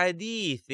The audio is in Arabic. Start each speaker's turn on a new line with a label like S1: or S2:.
S1: حديث.